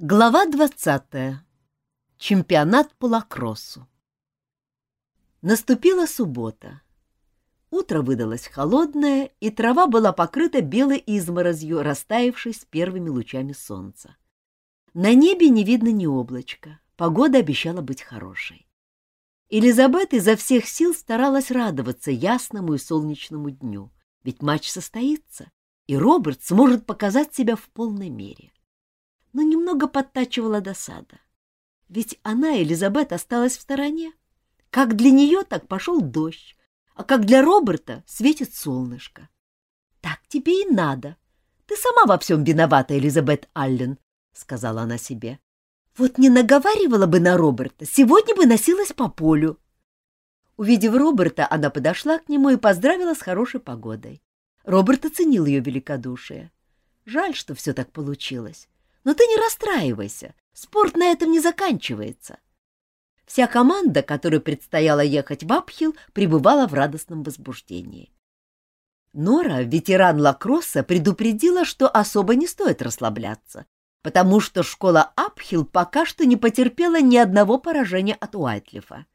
Глава двадцатая. Чемпионат по лакроссу. Наступила суббота. Утро выдалось холодное, и трава была покрыта белой изморозью, растаявшей с первыми лучами солнца. На небе не видно ни облачка, погода обещала быть хорошей. Элизабет изо всех сил старалась радоваться ясному и солнечному дню, ведь матч состоится, и Роберт сможет показать себя в полной мере но немного подтачивала досада. Ведь она, Элизабет, осталась в стороне. Как для нее, так пошел дождь, а как для Роберта светит солнышко. Так тебе и надо. Ты сама во всем виновата, Элизабет Аллен, — сказала она себе. Вот не наговаривала бы на Роберта, сегодня бы носилась по полю. Увидев Роберта, она подошла к нему и поздравила с хорошей погодой. Роберт оценил ее великодушие. Жаль, что все так получилось. Но ты не расстраивайся, спорт на этом не заканчивается. Вся команда, которой предстояло ехать в Апхилл, пребывала в радостном возбуждении. Нора, ветеран лакросса, предупредила, что особо не стоит расслабляться, потому что школа Апхилл пока что не потерпела ни одного поражения от Уайтлифа.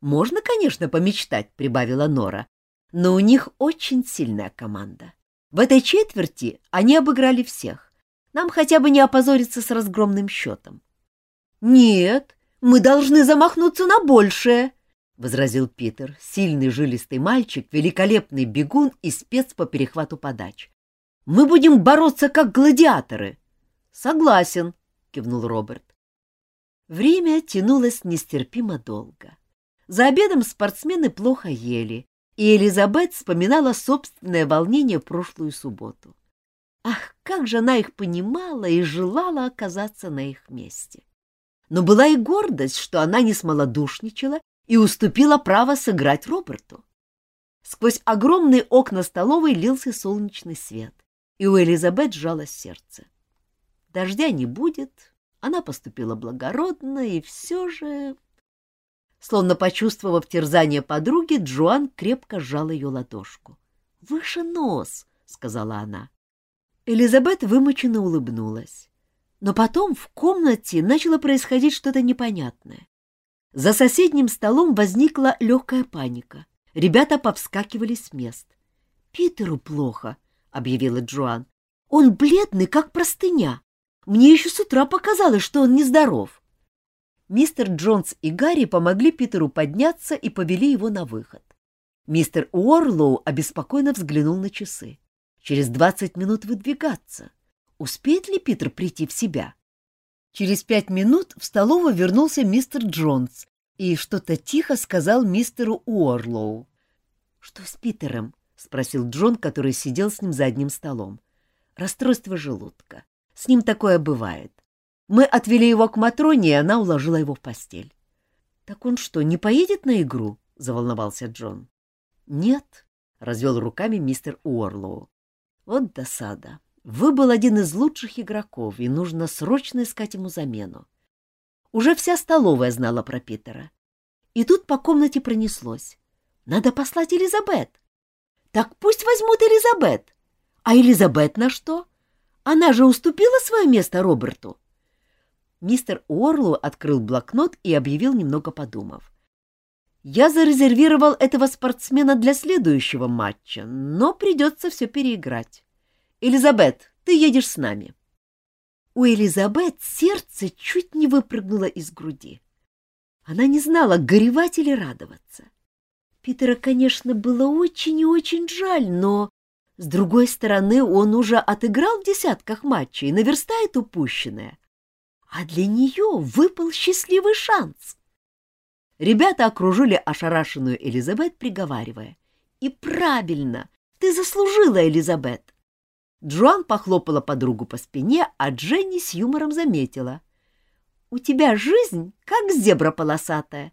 «Можно, конечно, помечтать», — прибавила Нора, но у них очень сильная команда. В этой четверти они обыграли всех. Нам хотя бы не опозориться с разгромным счетом. — Нет, мы должны замахнуться на большее, — возразил Питер, сильный жилистый мальчик, великолепный бегун и спец по перехвату подач. — Мы будем бороться как гладиаторы. — Согласен, — кивнул Роберт. Время тянулось нестерпимо долго. За обедом спортсмены плохо ели, и Элизабет вспоминала собственное волнение прошлую субботу. Ах, как же она их понимала и желала оказаться на их месте. Но была и гордость, что она не смолодушничала и уступила право сыграть Роберту. Сквозь огромные окна столовой лился солнечный свет, и у Элизабет сжалось сердце. Дождя не будет, она поступила благородно, и все же... Словно почувствовав терзание подруги, Джоан крепко сжал ее ладошку. — Выше нос, — сказала она. Элизабет вымученно улыбнулась. Но потом в комнате начало происходить что-то непонятное. За соседним столом возникла легкая паника. Ребята повскакивали с мест. «Питеру плохо», — объявила Джоан. «Он бледный, как простыня. Мне еще с утра показалось, что он нездоров». Мистер Джонс и Гарри помогли Питеру подняться и повели его на выход. Мистер Уорлоу обеспокоенно взглянул на часы. Через двадцать минут выдвигаться. Успеет ли Питер прийти в себя? Через пять минут в столовую вернулся мистер Джонс и что-то тихо сказал мистеру Уорлоу. — Что с Питером? — спросил Джон, который сидел с ним за одним столом. — Расстройство желудка. С ним такое бывает. Мы отвели его к Матроне, и она уложила его в постель. — Так он что, не поедет на игру? — заволновался Джон. — Нет, — развел руками мистер Уорлоу. Вот досада. Вы был один из лучших игроков, и нужно срочно искать ему замену. Уже вся столовая знала про Питера. И тут по комнате пронеслось. Надо послать Элизабет. Так пусть возьмут Элизабет. А Элизабет на что? Она же уступила свое место Роберту. Мистер Уорлоу открыл блокнот и объявил, немного подумав. Я зарезервировал этого спортсмена для следующего матча, но придется все переиграть. Элизабет, ты едешь с нами. У Элизабет сердце чуть не выпрыгнуло из груди. Она не знала, горевать или радоваться. Питера, конечно, было очень и очень жаль, но, с другой стороны, он уже отыграл в десятках матчей и наверстает упущенное. А для нее выпал счастливый шанс. Ребята окружили ошарашенную Элизабет, приговаривая. «И правильно! Ты заслужила, Элизабет!» Джоан похлопала подругу по спине, а Дженни с юмором заметила. «У тебя жизнь как зебра полосатая.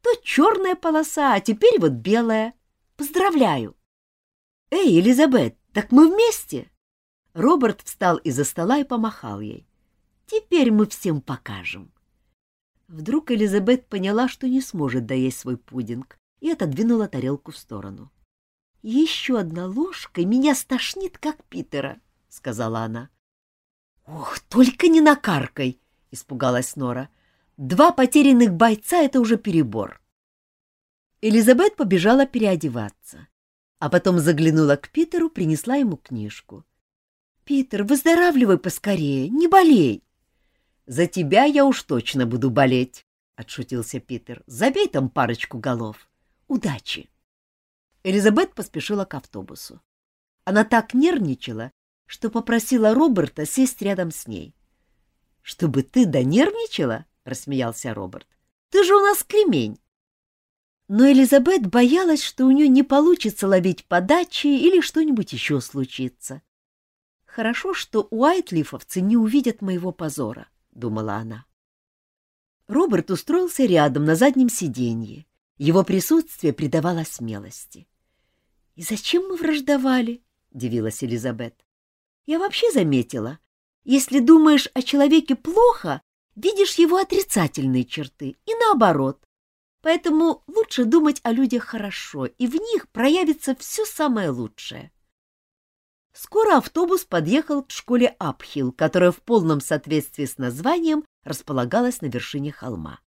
То черная полоса, а теперь вот белая. Поздравляю!» «Эй, Элизабет, так мы вместе!» Роберт встал из-за стола и помахал ей. «Теперь мы всем покажем!» Вдруг Элизабет поняла, что не сможет доесть свой пудинг, и отодвинула тарелку в сторону. — Еще одна ложка, и меня стошнит, как Питера, — сказала она. — Ох, только не накаркай! испугалась Нора. «Два потерянных бойца — это уже перебор». Элизабет побежала переодеваться, а потом заглянула к Питеру, принесла ему книжку. «Питер, выздоравливай поскорее, не болей!» «За тебя я уж точно буду болеть», — отшутился Питер. «Забей там парочку голов. Удачи!» Элизабет поспешила к автобусу. Она так нервничала, что попросила Роберта сесть рядом с ней. — Чтобы ты донервничала? — рассмеялся Роберт. — Ты же у нас кремень. Но Элизабет боялась, что у нее не получится ловить подачи или что-нибудь еще случится. «Хорошо, что уайтлифовцы не увидят моего позора», — думала она. Роберт устроился рядом на заднем сиденье. Его присутствие придавало смелости. «И зачем мы враждовали?» — дивилась Элизабет. «Я вообще заметила, если думаешь о человеке плохо, видишь его отрицательные черты, и наоборот. Поэтому лучше думать о людях хорошо, и в них проявится все самое лучшее». Скоро автобус подъехал к школе Апхилл, которая в полном соответствии с названием располагалась на вершине холма.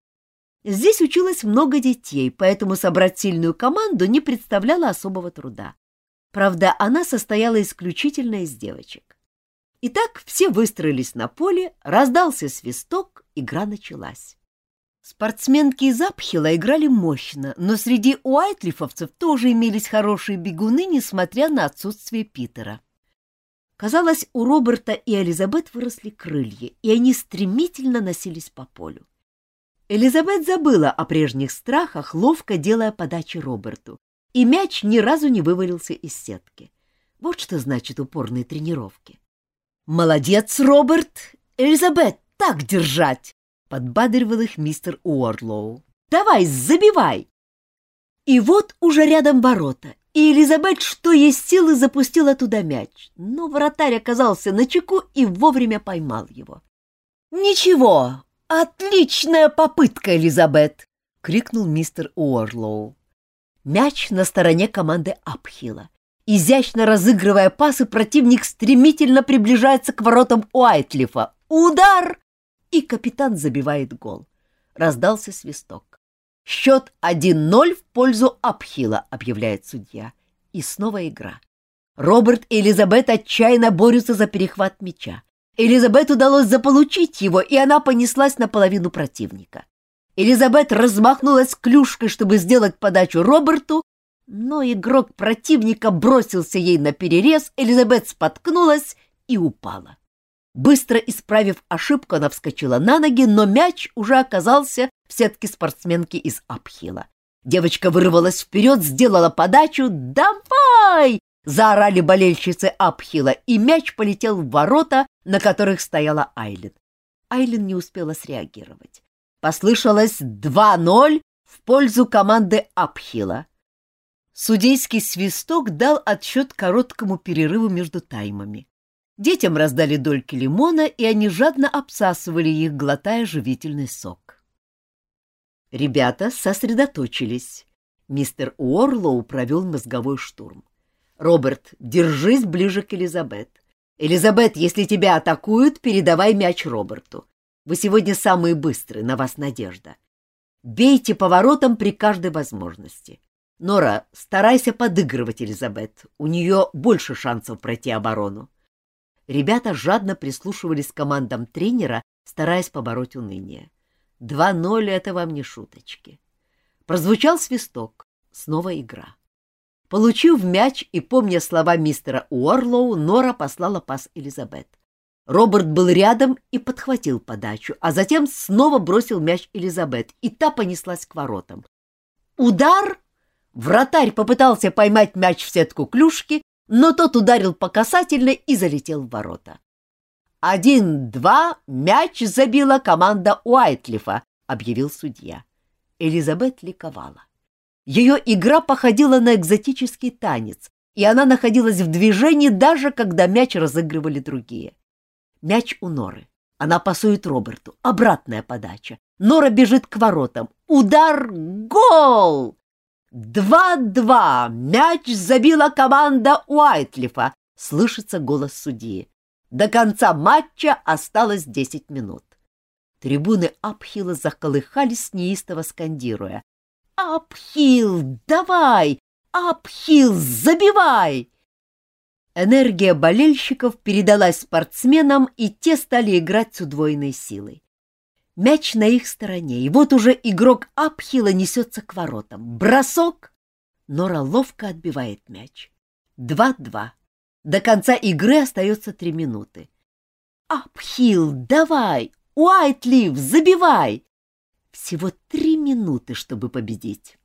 Здесь училось много детей, поэтому собрать сильную команду не представляло особого труда. Правда, она состояла исключительно из девочек. Итак, все выстроились на поле, раздался свисток, игра началась. Спортсменки из Апхила играли мощно, но среди уайтлифовцев тоже имелись хорошие бегуны, несмотря на отсутствие Питера. Казалось, у Роберта и Элизабет выросли крылья, и они стремительно носились по полю. Элизабет забыла о прежних страхах, ловко делая подачи Роберту, и мяч ни разу не вывалился из сетки. Вот что значит упорные тренировки. «Молодец, Роберт! Элизабет, так держать!» — подбадривал их мистер Уорлоу. «Давай, забивай!» И вот уже рядом ворота, и Элизабет, что есть силы, запустила туда мяч, но вратарь оказался на чеку и вовремя поймал его. «Ничего, «Отличная попытка, Элизабет!» — крикнул мистер Уорлоу. Мяч на стороне команды Апхила. Изящно разыгрывая пасы, противник стремительно приближается к воротам Уайтлифа. Удар! И капитан забивает гол. Раздался свисток. Счет 1-0 в пользу Апхила, объявляет судья. И снова игра. Роберт и Элизабет отчаянно борются за перехват мяча. Элизабет удалось заполучить его, и она понеслась наполовину противника. Элизабет размахнулась клюшкой, чтобы сделать подачу Роберту, но игрок противника бросился ей на перерез, Элизабет споткнулась и упала. Быстро исправив ошибку, она вскочила на ноги, но мяч уже оказался сетке спортсменки из Апхила. Девочка вырвалась вперед, сделала подачу. «Давай!» — заорали болельщицы Апхила, и мяч полетел в ворота, на которых стояла Айлин. Айлин не успела среагировать. Послышалось 2-0 в пользу команды Апхила. Судейский свисток дал отсчет короткому перерыву между таймами. Детям раздали дольки лимона, и они жадно обсасывали их, глотая живительный сок. Ребята сосредоточились. Мистер Уорлоу провел мозговой штурм. Роберт, держись ближе к Элизабет. Элизабет, если тебя атакуют, передавай мяч Роберту. Вы сегодня самые быстрые, на вас надежда. Бейте поворотом при каждой возможности. Нора, старайся подыгрывать Элизабет. У нее больше шансов пройти оборону. Ребята жадно прислушивались к командам тренера, стараясь побороть уныние. Два ноль — это вам не шуточки. Прозвучал свисток. Снова игра. Получив мяч и помня слова мистера Уорлоу, Нора послала пас Элизабет. Роберт был рядом и подхватил подачу, а затем снова бросил мяч Элизабет, и та понеслась к воротам. Удар! Вратарь попытался поймать мяч в сетку клюшки, но тот ударил по касательной и залетел в ворота. «Один-два, мяч забила команда Уайтлифа», — объявил судья. Элизабет ликовала. Ее игра походила на экзотический танец, и она находилась в движении даже когда мяч разыгрывали другие. Мяч у Норы. Она пасует Роберту. Обратная подача. Нора бежит к воротам. Удар! Гол! Два-два. Мяч забила команда Уайтлифа. Слышится голос судьи. До конца матча осталось 10 минут. Трибуны Апхила заколыхались, неистово скандируя. «Апхил, давай! Апхил, забивай!» Энергия болельщиков передалась спортсменам, и те стали играть с удвоенной силой. Мяч на их стороне, и вот уже игрок Апхила несется к воротам. Бросок! Нора ловко отбивает мяч. Два-два. До конца игры остается три минуты. Апхил, давай! Уайтлив, забивай! Всего три минуты, чтобы победить.